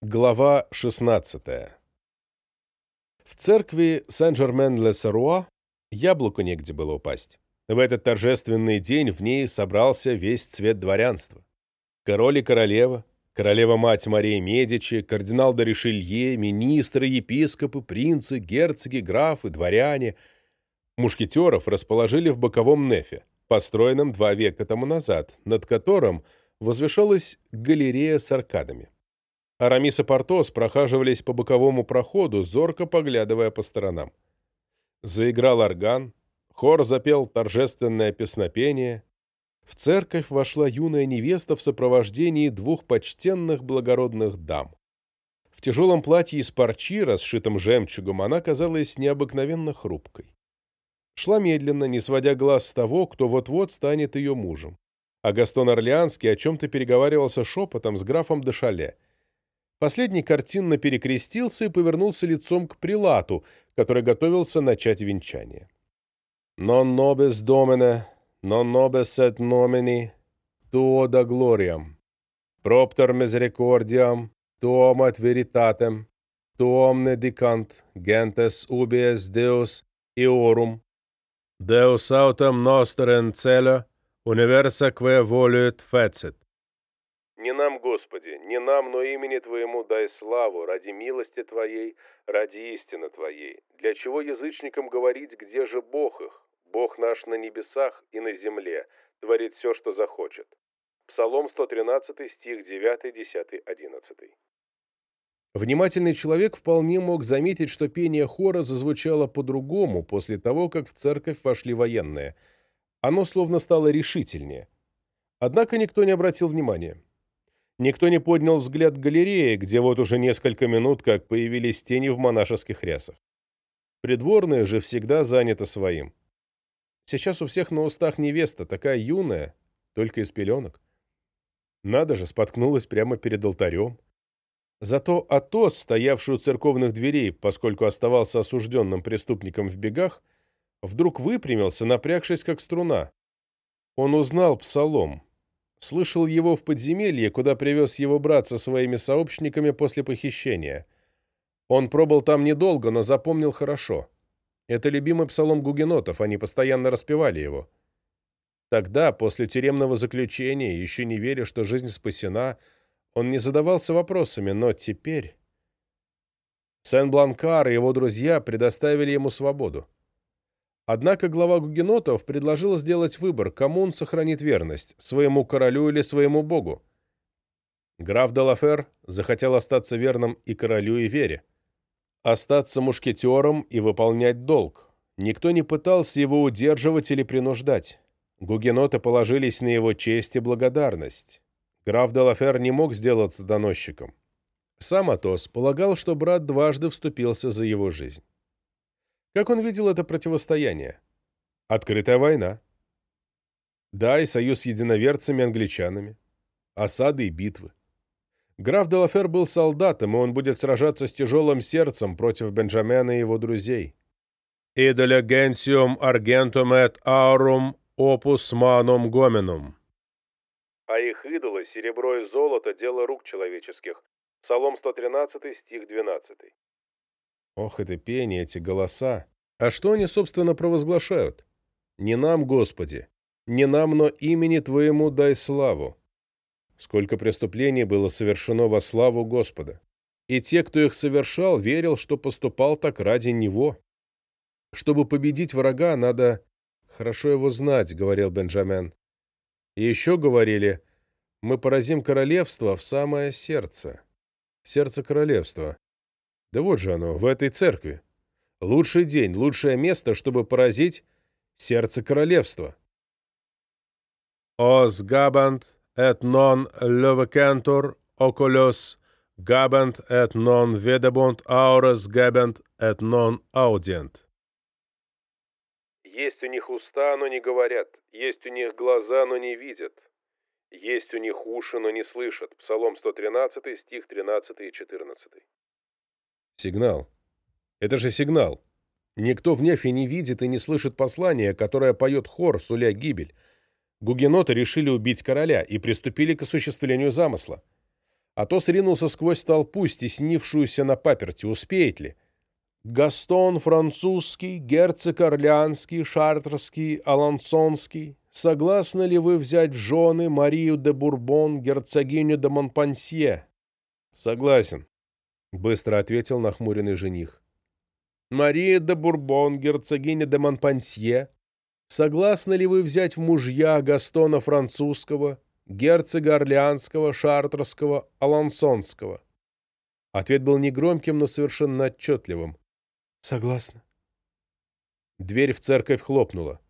Глава 16 В церкви Сен-Жермен-ле-Саруа яблоку негде было упасть. В этот торжественный день в ней собрался весь цвет дворянства. Король и королева, королева-мать Мария Медичи, кардинал де Ришелье, министры, епископы, принцы, герцоги, графы, дворяне. Мушкетеров расположили в боковом нефе, построенном два века тому назад, над которым возвышалась галерея с аркадами. Арамис и Портос прохаживались по боковому проходу, зорко поглядывая по сторонам. Заиграл орган, хор запел торжественное песнопение. В церковь вошла юная невеста в сопровождении двух почтенных благородных дам. В тяжелом платье из парчи, расшитом жемчугом, она казалась необыкновенно хрупкой. Шла медленно, не сводя глаз с того, кто вот-вот станет ее мужем. А Гастон Орлеанский о чем-то переговаривался шепотом с графом де Шале — Последний картинно перекрестился и повернулся лицом к прилату, который готовился начать венчание. «Non nobis domine, non nobis et nomini, tuo da gloriam, propter misericordiam, tuom et veritatem, tuom nedicant gentes ubies Deus eorum, Deus autem noster in celo, universa que voluit fecit. Не нам, Господи, не нам, но имени Твоему дай славу, ради милости Твоей, ради истины Твоей. Для чего язычникам говорить, где же Бог их? Бог наш на небесах и на земле, творит все, что захочет. Псалом 113, стих 9, 10, 11. Внимательный человек вполне мог заметить, что пение хора зазвучало по-другому после того, как в церковь вошли военные. Оно словно стало решительнее. Однако никто не обратил внимания. Никто не поднял взгляд к галерее, где вот уже несколько минут как появились тени в монашеских рясах. Придворные же всегда заняты своим. Сейчас у всех на устах невеста, такая юная, только из пеленок. Надо же, споткнулась прямо перед алтарем. Зато Атос, стоявший у церковных дверей, поскольку оставался осужденным преступником в бегах, вдруг выпрямился, напрягшись как струна. Он узнал псалом, Слышал его в подземелье, куда привез его брат со своими сообщниками после похищения. Он пробыл там недолго, но запомнил хорошо. Это любимый псалом гугенотов, они постоянно распевали его. Тогда, после тюремного заключения, еще не веря, что жизнь спасена, он не задавался вопросами, но теперь... Сен-Бланкар и его друзья предоставили ему свободу. Однако глава гугенотов предложил сделать выбор, кому он сохранит верность, своему королю или своему богу. Граф де Лафер захотел остаться верным и королю, и вере. Остаться мушкетером и выполнять долг. Никто не пытался его удерживать или принуждать. Гугеноты положились на его честь и благодарность. Граф де Лафер не мог сделаться доносчиком. Сам Атос полагал, что брат дважды вступился за его жизнь. Как он видел это противостояние? Открытая война. Да, и союз с единоверцами-англичанами. Осады и битвы. Граф Делафер был солдатом, и он будет сражаться с тяжелым сердцем против Бенджамена и его друзей. «Идоля генсиум аргентум et aurum opus manum gominum». А их идолы, серебро и золото – дело рук человеческих. Псалом 113, стих 12. Ох, это пение, эти голоса. А что они, собственно, провозглашают? Не нам, Господи, не нам, но имени Твоему дай славу. Сколько преступлений было совершено во славу Господа. И те, кто их совершал, верил, что поступал так ради Него. Чтобы победить врага, надо хорошо его знать, говорил Бенджамен. И еще говорили, мы поразим королевство в самое сердце. Сердце королевства. Да вот же оно, в этой церкви. Лучший день, лучшее место, чтобы поразить сердце королевства. «Os gabant et non levecantur oculos gabant et non vedebunt auras gabant et non audient». Есть у них уста, но не говорят, есть у них глаза, но не видят, есть у них уши, но не слышат. Псалом 113, стих 13 и 14. Сигнал. Это же сигнал. Никто в Нефе не видит и не слышит послания, которое поет хор, суля гибель. Гугеноты решили убить короля и приступили к осуществлению замысла. Атос ринулся сквозь толпу, стеснившуюся на паперти. Успеет ли? Гастон французский, герцог Орлеанский, Шартерский, Алансонский. Согласны ли вы взять в жены Марию де Бурбон, герцогиню де Монпансье? Согласен, — быстро ответил нахмуренный жених. Мария де Бурбон, герцогиня де Монпансье. Согласны ли вы взять в мужья Гастона французского, герцога Орлеанского, Шартерского, Алансонского? Ответ был негромким, но совершенно отчетливым. Согласна. Дверь в церковь хлопнула.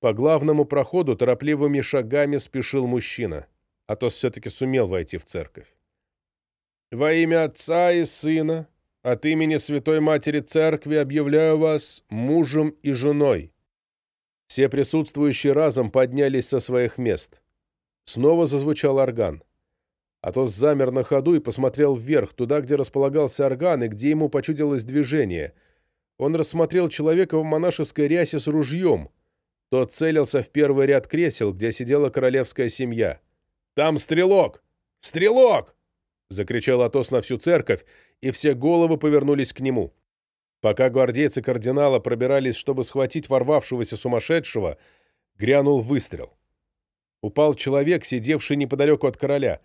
По главному проходу торопливыми шагами спешил мужчина. Атос все-таки сумел войти в церковь. «Во имя Отца и Сына, от имени Святой Матери Церкви объявляю вас мужем и женой». Все присутствующие разом поднялись со своих мест. Снова зазвучал орган. Атос замер на ходу и посмотрел вверх, туда, где располагался орган и где ему почудилось движение — он рассмотрел человека в монашеской рясе с ружьем. Тот целился в первый ряд кресел, где сидела королевская семья. «Там стрелок! Стрелок!» — закричал Атос на всю церковь, и все головы повернулись к нему. Пока гвардейцы кардинала пробирались, чтобы схватить ворвавшегося сумасшедшего, грянул выстрел. Упал человек, сидевший неподалеку от короля.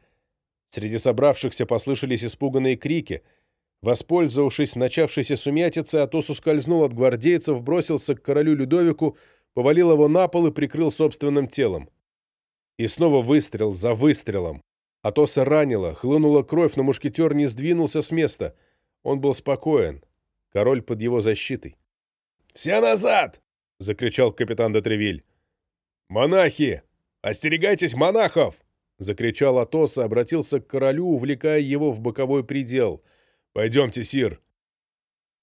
Среди собравшихся послышались испуганные крики — Воспользовавшись начавшейся сумятицей, Атос ускользнул от гвардейцев, бросился к королю Людовику, повалил его на пол и прикрыл собственным телом. И снова выстрел за выстрелом. Атоса ранило, хлынула кровь, но мушкетер не сдвинулся с места. Он был спокоен. Король под его защитой. «Все назад!» — закричал капитан де Тревиль. «Монахи! Остерегайтесь монахов!» — закричал Атос и обратился к королю, увлекая его в боковой предел — «Пойдемте, сир!»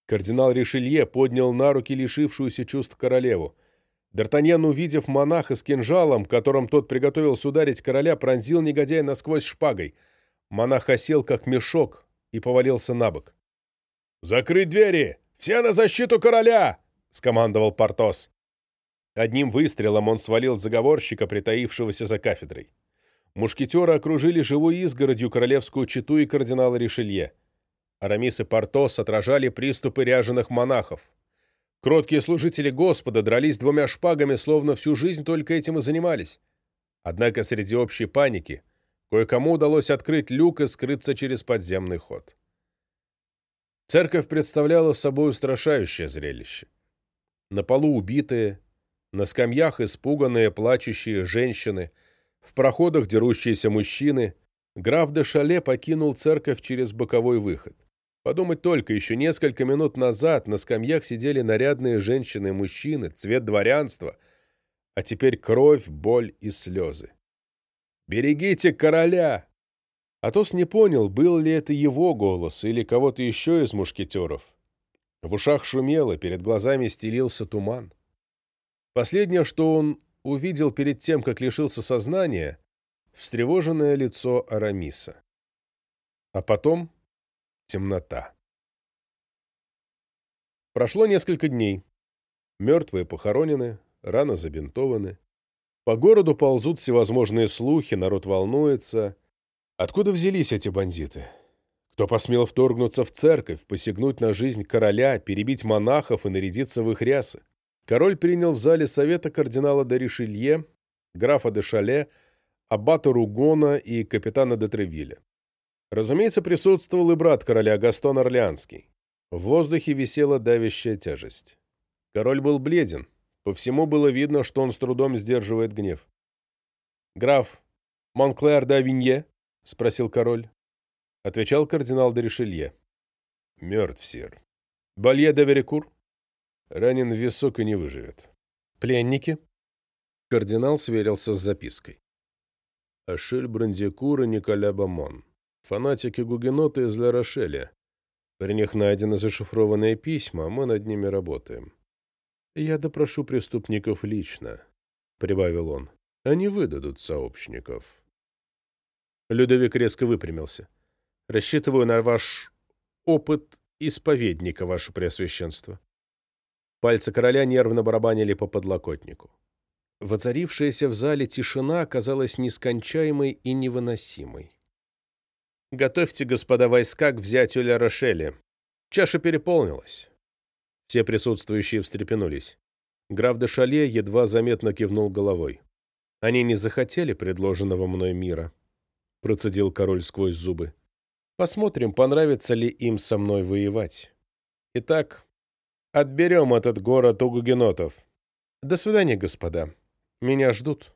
Кардинал Ришелье поднял на руки лишившуюся чувств королеву. Д'Артаньян, увидев монаха с кинжалом, которым тот приготовился ударить короля, пронзил негодяя насквозь шпагой. Монах осел, как мешок, и повалился на бок. «Закрыть двери! Все на защиту короля!» — скомандовал Портос. Одним выстрелом он свалил заговорщика, притаившегося за кафедрой. Мушкетеры окружили живой изгородью королевскую чету и кардинала Ришелье. Арамис и Портос отражали приступы ряженых монахов. Кроткие служители Господа дрались двумя шпагами, словно всю жизнь только этим и занимались. Однако среди общей паники кое-кому удалось открыть люк и скрыться через подземный ход. Церковь представляла собой устрашающее зрелище. На полу убитые, на скамьях испуганные, плачущие женщины, в проходах дерущиеся мужчины. Граф де Шале покинул церковь через боковой выход. Подумать только, еще несколько минут назад на скамьях сидели нарядные женщины и мужчины, цвет дворянства, а теперь кровь, боль и слезы. «Берегите короля!» Атос не понял, был ли это его голос или кого-то еще из мушкетеров. В ушах шумело, перед глазами стелился туман. Последнее, что он увидел перед тем, как лишился сознания, встревоженное лицо Арамиса. А потом Темнота. Прошло несколько дней. Мертвые похоронены, рано забинтованы. По городу ползут всевозможные слухи, народ волнуется. Откуда взялись эти бандиты? Кто посмел вторгнуться в церковь, посягнуть на жизнь короля, перебить монахов и нарядиться в их рясы? Король принял в зале совета кардинала де Ришелье, графа де Шале, аббата Ругона и капитана де Тревиля. Разумеется, присутствовал и брат короля Гастон Орлеанский. В воздухе висела давящая тяжесть. Король был бледен. По всему было видно, что он с трудом сдерживает гнев. «Граф Монклер де Авинье?» — спросил король. Отвечал кардинал де Ришелье. «Мертв, сир. Балье де Верикур?» «Ранен в висок и не выживет». «Пленники?» Кардинал сверился с запиской. Ашель Брандикур и Николя Бамон. Фанатики-гугеноты из Ля-Рошеля. При них найдены зашифрованные письма, мы над ними работаем. Я допрошу преступников лично, — прибавил он. Они выдадут сообщников. Людовик резко выпрямился. Рассчитываю на ваш опыт исповедника, ваше преосвященство. Пальцы короля нервно барабанили по подлокотнику. Воцарившаяся в зале тишина оказалась нескончаемой и невыносимой. Готовьте, господа, войска к взятию Ля-Рошеля. Чаша переполнилась. Все присутствующие встрепенулись. Граф де Шале едва заметно кивнул головой. Они не захотели предложенного мной мира, процедил король сквозь зубы. Посмотрим, понравится ли им со мной воевать. Итак, отберем этот город у гугенотов. До свидания, господа. Меня ждут.